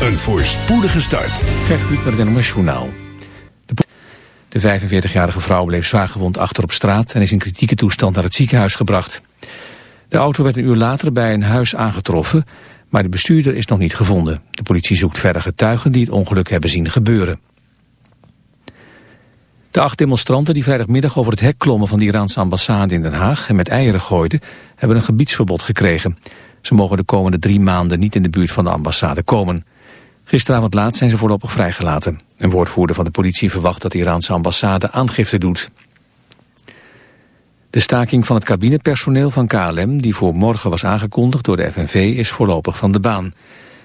een voorspoedige start. Gert met het NOS Journaal. De 45-jarige vrouw bleef zwaargewond achter op straat... en is in kritieke toestand naar het ziekenhuis gebracht. De auto werd een uur later bij een huis aangetroffen... maar de bestuurder is nog niet gevonden. De politie zoekt verder getuigen die het ongeluk hebben zien gebeuren. De acht demonstranten die vrijdagmiddag over het hek klommen van de Iraanse ambassade in Den Haag en met eieren gooiden, hebben een gebiedsverbod gekregen. Ze mogen de komende drie maanden niet in de buurt van de ambassade komen. Gisteravond laat zijn ze voorlopig vrijgelaten. Een woordvoerder van de politie verwacht dat de Iraanse ambassade aangifte doet. De staking van het cabinepersoneel van KLM, die voor morgen was aangekondigd door de FNV, is voorlopig van de baan.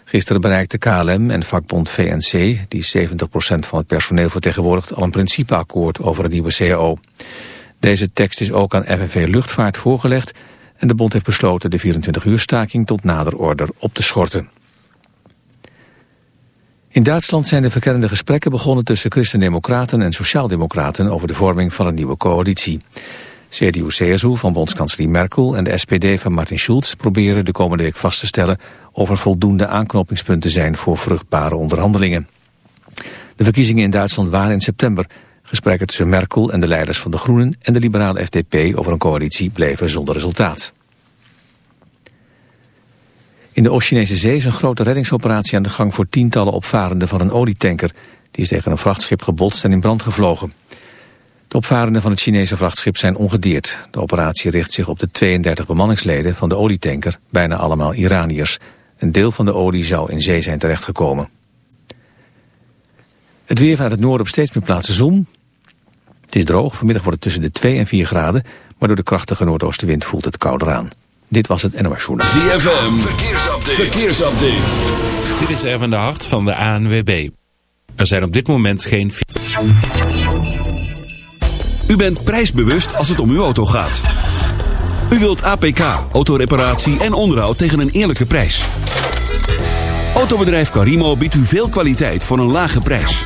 Gisteren bereikte KLM en vakbond VNC, die 70% van het personeel vertegenwoordigt, al een principeakkoord over een nieuwe CAO. Deze tekst is ook aan FNV Luchtvaart voorgelegd en de bond heeft besloten de 24-uur staking tot nader order op te schorten. In Duitsland zijn de verkennende gesprekken begonnen tussen christendemocraten en sociaaldemocraten over de vorming van een nieuwe coalitie. CDU-CSU van bondskanselier Merkel en de SPD van Martin Schulz proberen de komende week vast te stellen of er voldoende aanknopingspunten zijn voor vruchtbare onderhandelingen. De verkiezingen in Duitsland waren in september. Gesprekken tussen Merkel en de leiders van de Groenen en de liberale FDP over een coalitie bleven zonder resultaat. In de Oost-Chinese zee is een grote reddingsoperatie aan de gang voor tientallen opvarenden van een olietanker. Die is tegen een vrachtschip gebotst en in brand gevlogen. De opvarenden van het Chinese vrachtschip zijn ongedeerd. De operatie richt zich op de 32 bemanningsleden van de olietanker, bijna allemaal Iraniërs. Een deel van de olie zou in zee zijn terechtgekomen. Het weer vanuit het noorden op steeds meer plaatsen zon. Het is droog, vanmiddag wordt het tussen de 2 en 4 graden, maar door de krachtige noordoostenwind voelt het kouder aan. Dit was het NOS Journaal. ZFM, verkeersupdate. verkeersupdate. Dit is Erwin de Hart van de ANWB. Er zijn op dit moment geen... U bent prijsbewust als het om uw auto gaat. U wilt APK, autoreparatie en onderhoud tegen een eerlijke prijs. Autobedrijf Carimo biedt u veel kwaliteit voor een lage prijs.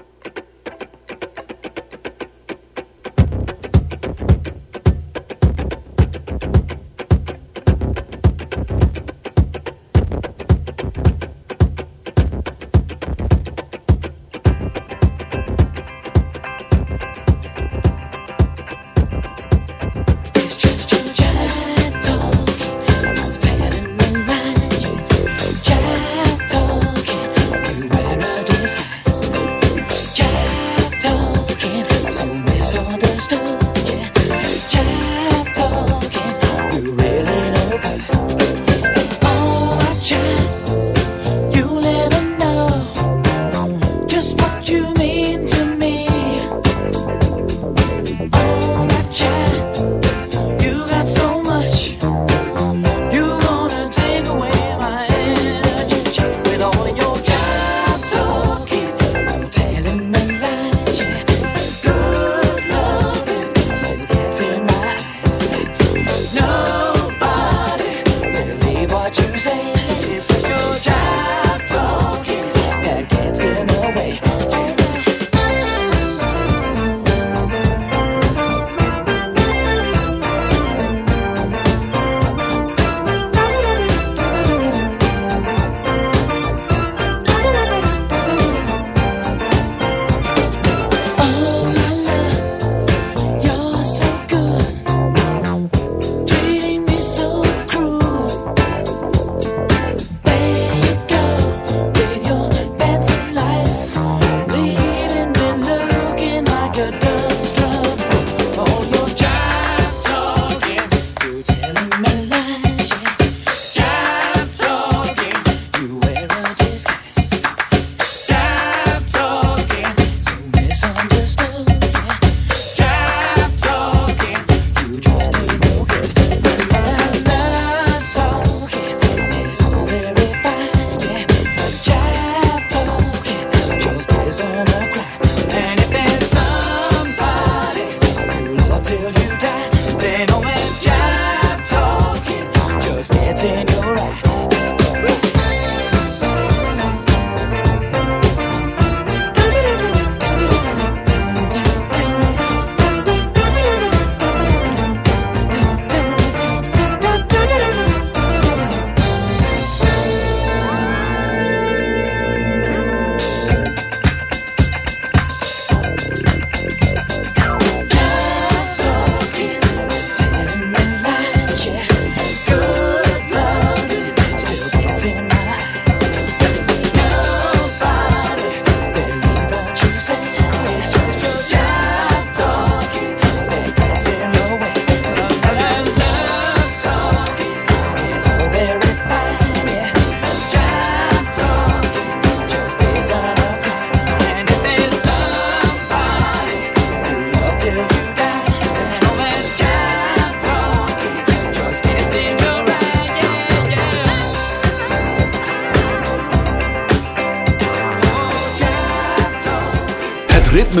da da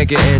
make it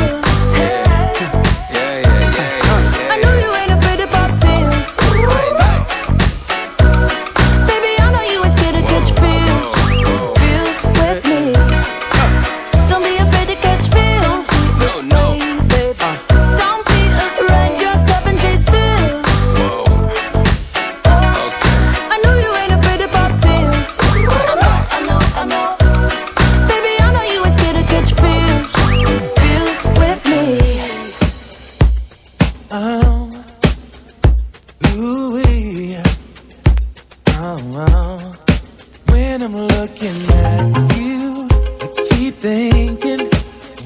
When I'm looking at you, I keep thinking,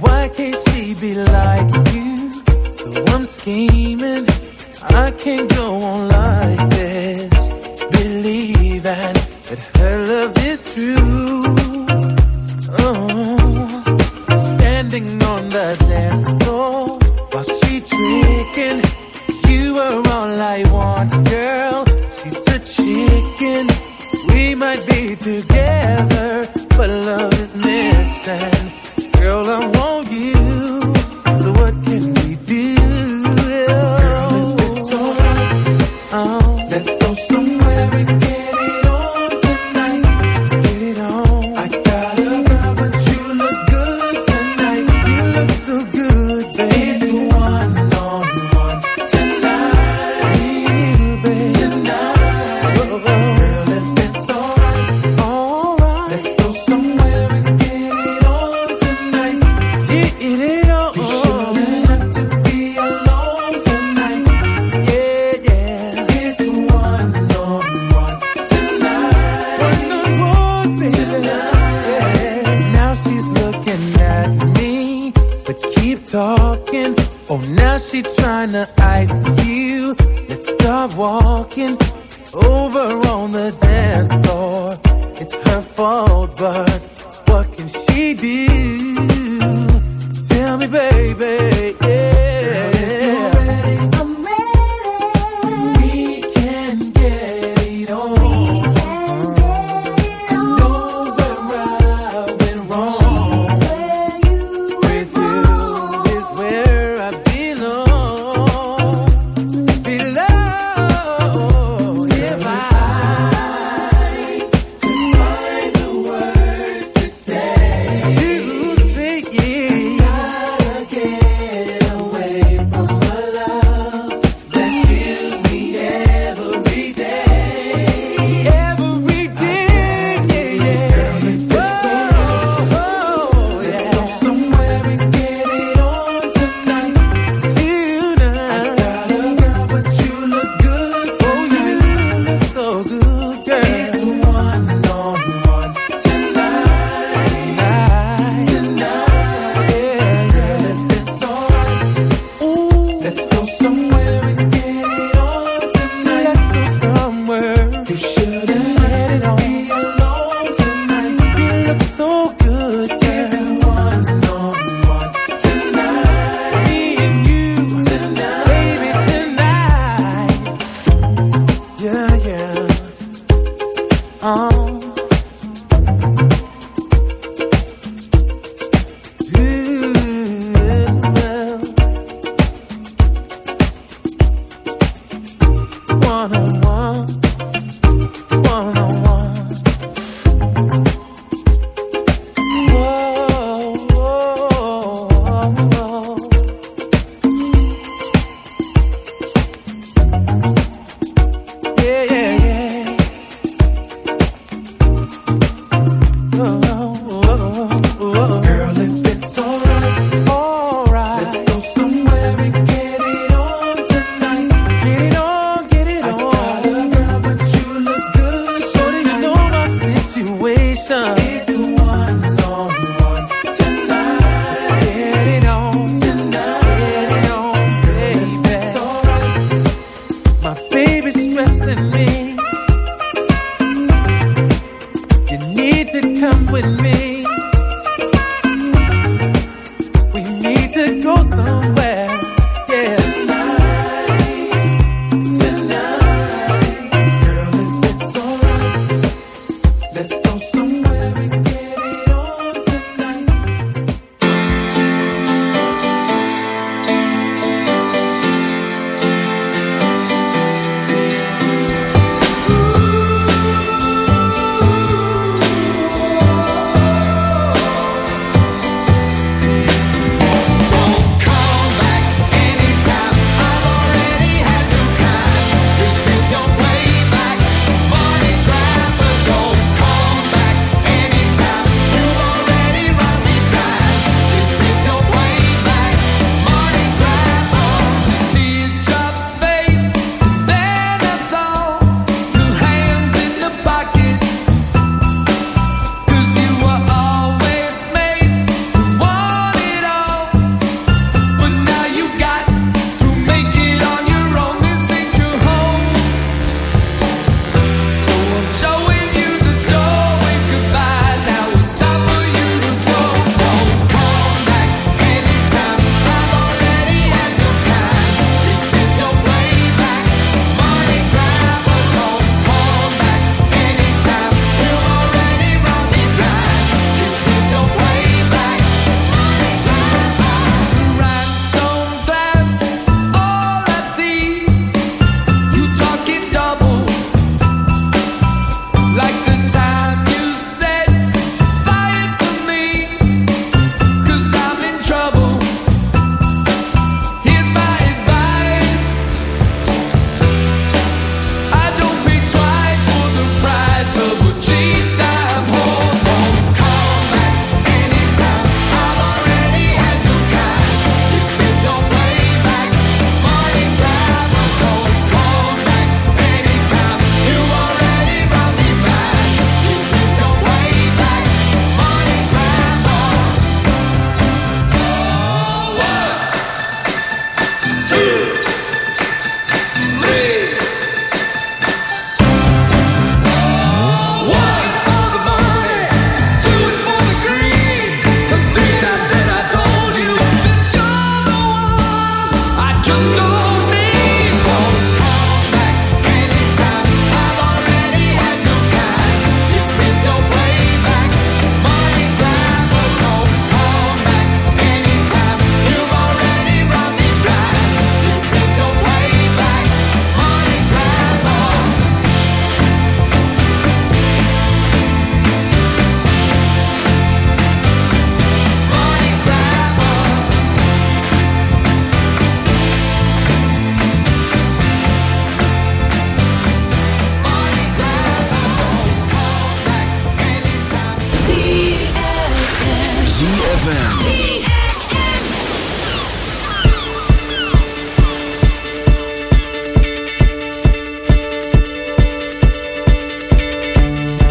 why can't she be like you? So I'm scheming, I can't go on like this. Believing that her love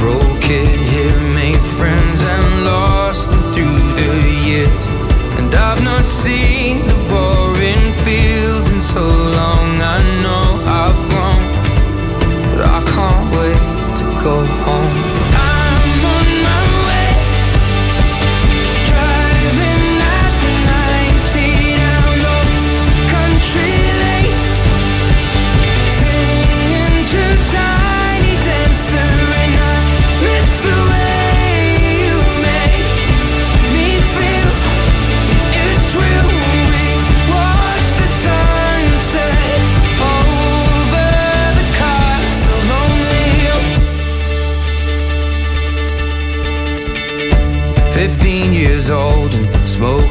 broke it here, made friends and lost them through the years. And I've not seen the boring fields in so long.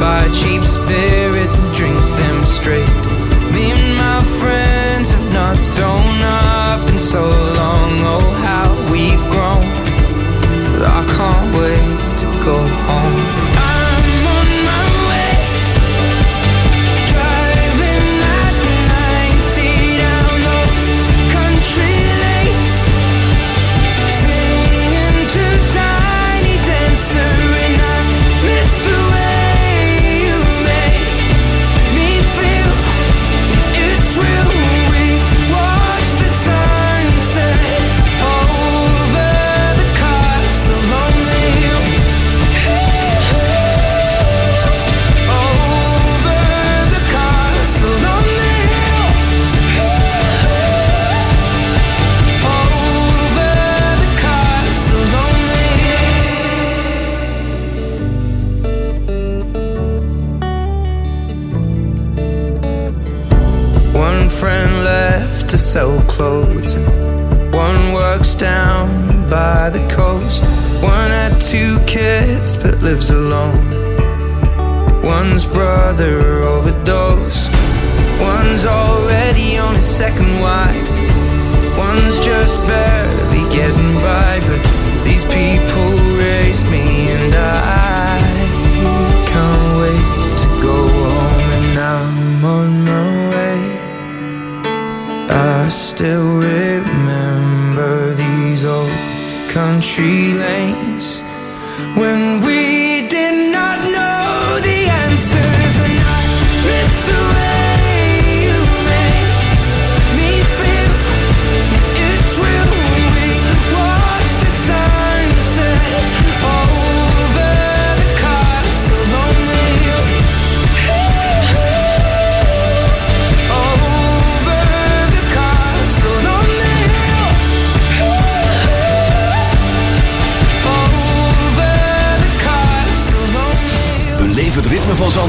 buy cheap spirits and drink them straight.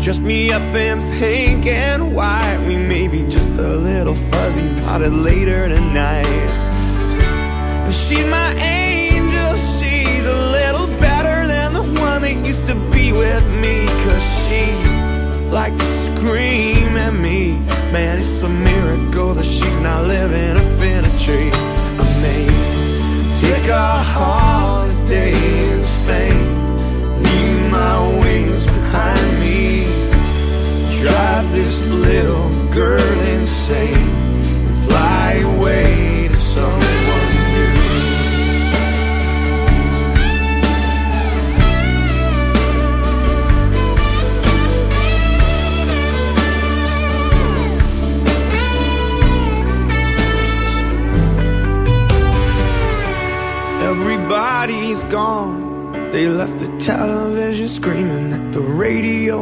dress me up in pink and white, we may be just a little fuzzy potted later tonight. She's my angel, she's a little better than the one that used to be with me. Cause she liked to scream at me. Man, it's a miracle that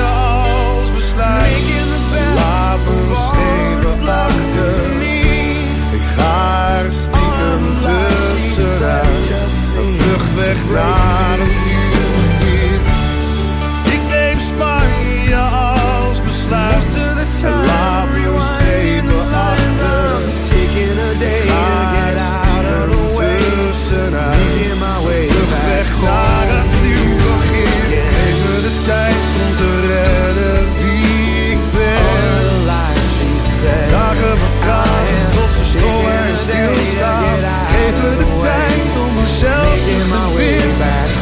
als besluit. Laat me schepen achter. Ik ga er stiekem tussenuit. Een vlucht weg naar een. Ik neem Spanje als besluit. Laat tijd om mezelf te vinden.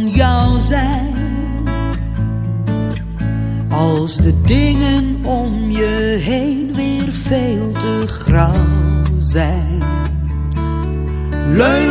Als de dingen om je heen weer veel te grauw zijn. Leun